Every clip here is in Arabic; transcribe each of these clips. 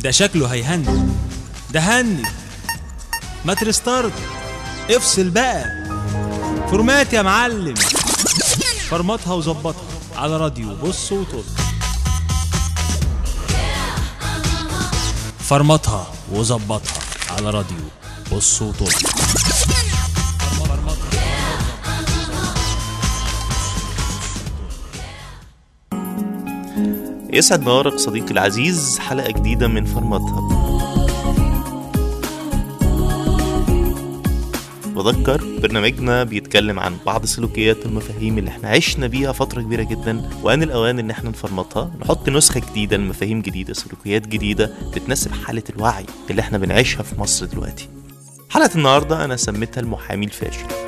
ده شكله هيهنج. ده هنج. ما ت restart افصل بقى. format يا معلم. فرمطها وظبطها. على راديو. بص وطل فرمطها وظبطها. على راديو. بص وطل يسعد نهارك صديقي العزيز حلقة جديدة من فرمتها بذكر برنامجنا بيتكلم عن بعض سلوكيات المفاهيم اللي إحنا عشنا بيها فترة كبيرة جدا وآن الأوان إن إحنا نفرمطها نحط نسخة جديدة لمفاهيم جديدة سلوكيات جديدة بتناسب حالة الوعي اللي إحنا بنعيشها في مصر دلوقتي. حلقة النهاردة أنا سميتها المحامي الفاشل.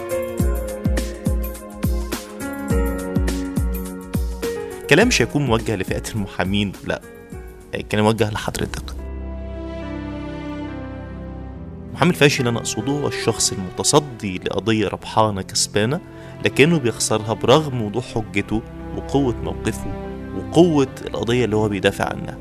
كلام مش هيكون موجه لفئة المحامين لا. كان موجه لحضرتك. المحامي الفاشل اللي أنا أقصده هو الشخص المتصدي لقضية ربحانة كسبانة لكنه بيخسرها برغم وضوح حجته وقوة موقفه وقوة القضية اللي هو بيدافع عنها.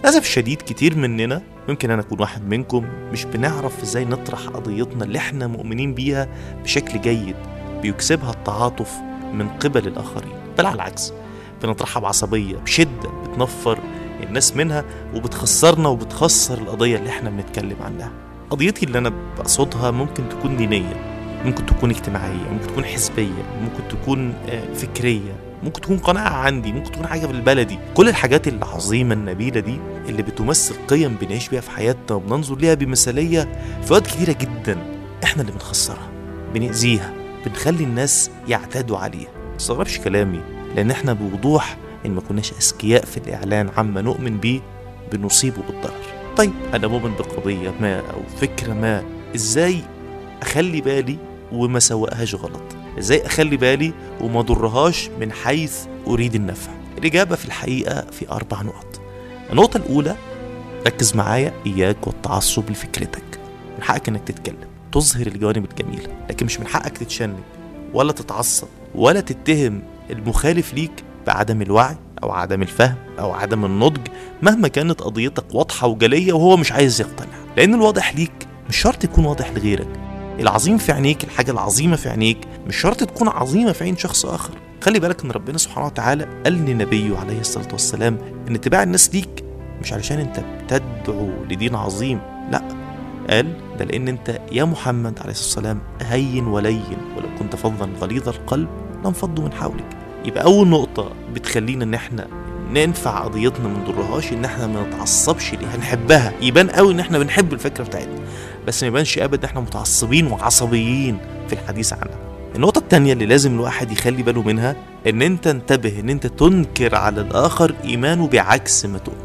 للأسف الشديد كتير مننا ممكن أنا أكون واحد منكم مش بنعرف إزاي نطرح قضيتنا اللي إحنا مؤمنين بيها بشكل جيد بيكسبها التعاطف من قبل الآخرين بل على العكس. بنطرحها بعصبية بشدة بتنفر الناس منها وبتخسرنا وبتخسر القضية اللي إحنا بنتكلم عنها. قضيتي اللي أنا بقصدها ممكن تكون دينية ممكن تكون اجتماعية ممكن تكون حزبية ممكن تكون آه، فكرية ممكن تكون قناعة عندي ممكن تكون حاجة بالبلدي كل الحاجات العظيمة النبيلة دي اللي بتمثل قيم بنعيش بيها في حياتنا وبننظر ليها بمثالية في اوقات كتيرة جدا إحنا اللي بنخسرها بنأذيها بنخلي الناس يعتادوا عليها. متستغربش كلامي. لأن إحنا بوضوح إن ما كناش أذكياء في الإعلان عما نؤمن بيه بنصيبه بالضرر. طيب أنا مؤمن بقضيه ما أو فكرة ما إزاي أخلي بالي وما سوقهاش غلط؟ إزاي أخلي بالي وما ضرهاش من حيث أريد النفع؟ الإجابة في الحقيقة في أربع نقط. النقطة الأولى ركز معايا إياك والتعصب لفكرتك. من حقك إنك تتكلم تظهر الجوانب الجميلة لكن مش من حقك تتشنج ولا تتعصب ولا تتهم المخالف ليك بعدم الوعي أو عدم الفهم أو عدم النضج مهما كانت قضيتك واضحة وجلية وهو مش عايز يقتنع. لأن الواضح ليك مش شرط يكون واضح لغيرك. العظيم في عينيك الحاجة العظيمة في عينيك مش شرط تكون عظيمة في عين شخص آخر. خلي بالك إن ربنا سبحانه وتعالى قال لنبيه عليه الصلاة والسلام إن اتباع الناس ليك مش علشان أنت بتدعو لدين عظيم لأ. قال ده لأن أنت يا محمد عليه الصلاة والسلام هين ولين ولو كنت فظا غليظ القلب لانفضوا من حولك. يبقى أول نقطة بتخلينا إن إحنا ننفع قضيتنا ما نضرهاش إن إحنا ما نتعصبش ليها نحبها. يبان قوي إن إحنا بنحب الفكرة بتاعتنا بس ما يبانش ابدا إحنا متعصبين وعصبيين في الحديث عنها. النقطة التانية اللي لازم الواحد يخلي باله منها إن أنت انتبه إن أنت تنكر على الآخر إيمانه بعكس ما تؤمن.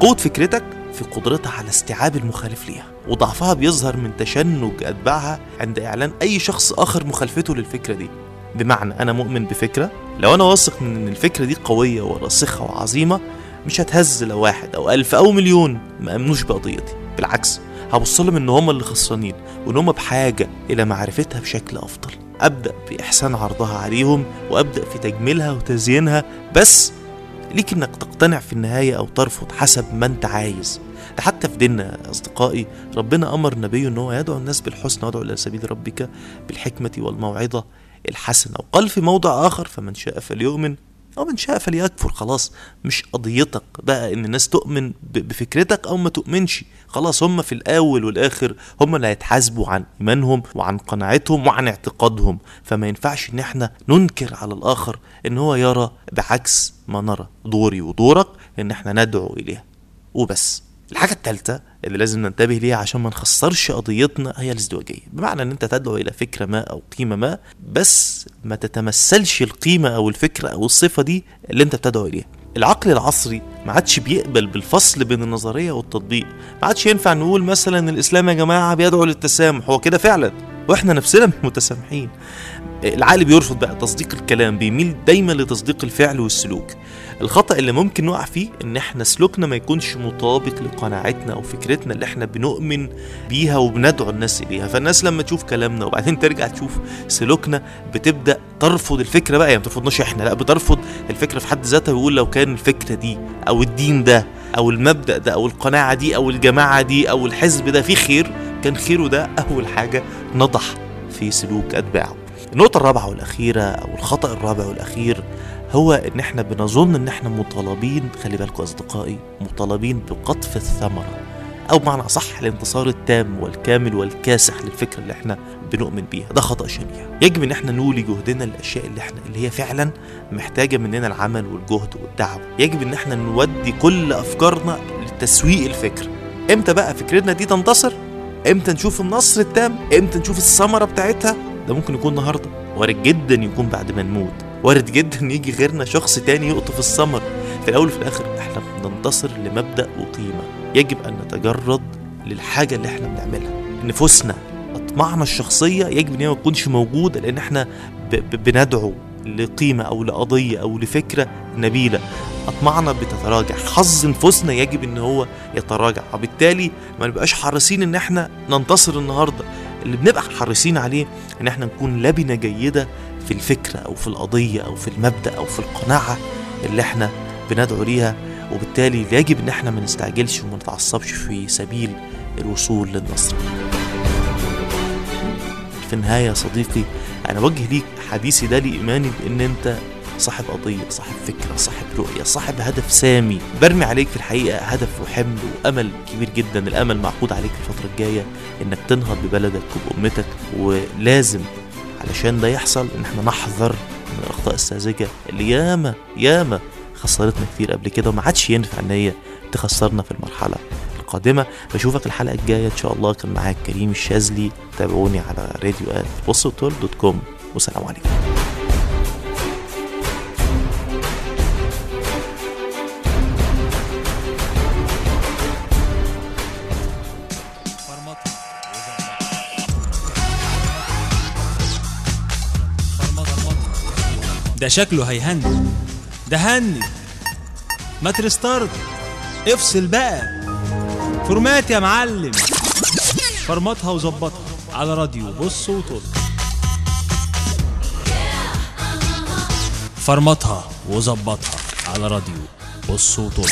قوة فكرتك في قدرتها على استيعاب المخالف ليها وضعفها بيظهر من تشنج أتباعها عند إعلان أي شخص آخر مخالفته للفكرة دي. بمعنى أنا مؤمن بفكرة لو أنا واثق من إن الفكرة دي قوية وراسخة وعظيمة مش هتهز لو واحد أو ألف أو مليون ما امنوش بقضيتي. بالعكس هبص لهم إن هم اللي خسرانين وإن هم بحاجة إلى معرفتها بشكل أفضل. أبدأ بإحسان عرضها عليهم وأبدأ في تجميلها وتزيينها بس ليك إنك تقتنع في النهاية أو ترفض حسب ما أنت عايز. ده حتى في ديننا أصدقائي ربنا أمر نبيه إن هو يدعو الناس بالحسنى وادعو إلى سبيل ربك بالحكمة والموعظة. الحسنة وقال في موضع آخر فمن شاء فليؤمن ومن شاء فليكفر. خلاص مش قضيتك بقى إن الناس تؤمن بفكرتك أو ما تؤمنش. خلاص هم في الأول والآخر هم اللي هيتحاسبوا عن إيمانهم وعن قناعتهم وعن اعتقادهم. فما ينفعش إن إحنا ننكر على الآخر إن هو يرى بعكس ما نرى. دوري ودورك إن إحنا ندعو إليها. وبس. الحاجة التالتة اللي لازم ننتبه ليها عشان ما نخسرش قضيتنا هي الازدواجية. بمعنى إن أنت تدعو إلى فكرة ما أو قيمة ما بس ما تتمثلش القيمة أو الفكرة أو الصفة دي اللي أنت بتدعو إليها. العقل العصري ما عادش بيقبل بالفصل بين النظرية والتطبيق. ما عادش ينفع نقول مثلا الإسلام يا جماعة بيدعو للتسامح هو كده فعلا. وإحنا نفسنا مش متسامحين. العقل بيرفض بقى تصديق الكلام بيميل دايما لتصديق الفعل والسلوك. الخطأ اللي ممكن نقع فيه إن إحنا سلوكنا ما يكونش مطابق لقناعتنا أو فكرتنا اللي إحنا بنؤمن بيها وبندعو الناس إليها. فالناس لما تشوف كلامنا وبعدين ترجع تشوف سلوكنا بتبدأ ترفض الفكرة بقى. يعني ما بترفضناش إحنا لا بترفض الفكرة في حد ذاتها ويقول لو كان الفكرة دي أو الدين ده أو المبدأ ده أو القناعة دي أو الجماعة دي أو الحزب ده فيه خير كان خيره ده أول حاجة. نضح في سلوك أتباعه. النقطة الرابعة والأخيرة أو الخطأ الرابع والأخير هو إن إحنا بنظن إن إحنا مطالبين خلي بالكم أصدقائي مطالبين بقطف الثمرة. أو بمعنى أصح الانتصار التام والكامل والكاسح للفكرة اللي إحنا بنؤمن بيها. ده خطأ شنيع. يجب إن إحنا نولي جهدنا للأشياء اللي إحنا اللي هي فعلا محتاجة مننا العمل والجهد والدعوة. يجب إن إحنا نودي كل أفكارنا لتسويق الفكرة إمتى بقى فكرتنا دي تنتصر؟ إمتى نشوف النصر التام؟ إمتى نشوف الثمرة بتاعتها؟ ده ممكن يكون النهارده. وارد جدا يكون بعد ما نموت. وارد جدا يجي غيرنا شخص تاني يقطف الثمر. في الأول وفي الآخر إحنا بننتصر لمبدأ وقيمة. يجب أن نتجرد للحاجة اللي إحنا بنعملها. نفوسنا أطماعنا الشخصية يجب إن هي ما تكونش موجودة لأن إحنا بندعو لقيمة أو لقضية أو لفكرة نبيلة. اطماعنا بتتراجع. حظ نفوسنا يجب إن هو يتراجع. وبالتالي ما نبقاش حريصين إن إحنا ننتصر النهارده. اللي بنبقى حريصين عليه إن إحنا نكون لبنة جيدة في الفكرة أو في القضية أو في المبدأ أو في القناعة اللي إحنا بندعو ليها. وبالتالي يجب إن إحنا ما نستعجلش وما نتعصبش في سبيل الوصول للنصر. في النهاية يا صديقي أنا بوجه ليك حديثي ده لإيماني بإن أنت صاحب قضية صاحب فكرة صاحب رؤية صاحب هدف سامي. برمي عليك في الحقيقة هدف وحمل وأمل كبير جدا. الأمل معقود عليك في الفترة الجاية إنك تنهض ببلدك وبأمتك ولازم علشان ده يحصل إن إحنا نحذر من الأخطاء الساذجة اللي ياما ياما خسرتنا كتير قبل كده وما عادش ينفع إن هي تخسرنا في المرحلة القادمة. بشوفك الحلقة الجاية إن شاء الله. كان معاك كريم الشاذلي. تابعوني على راديو بصوا دوت كوم والسلام عليكم. ده شكله هيهنج ده هنج ما ت restart افصل بقى. format يا معلم. فرمطها وظبطها. على راديو. بص وطل فرمطها وظبطها. على راديو. بص وطل